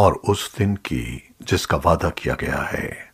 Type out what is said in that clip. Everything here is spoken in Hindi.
और उस दिन की जिसका वादा किया गया है।